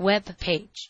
web page.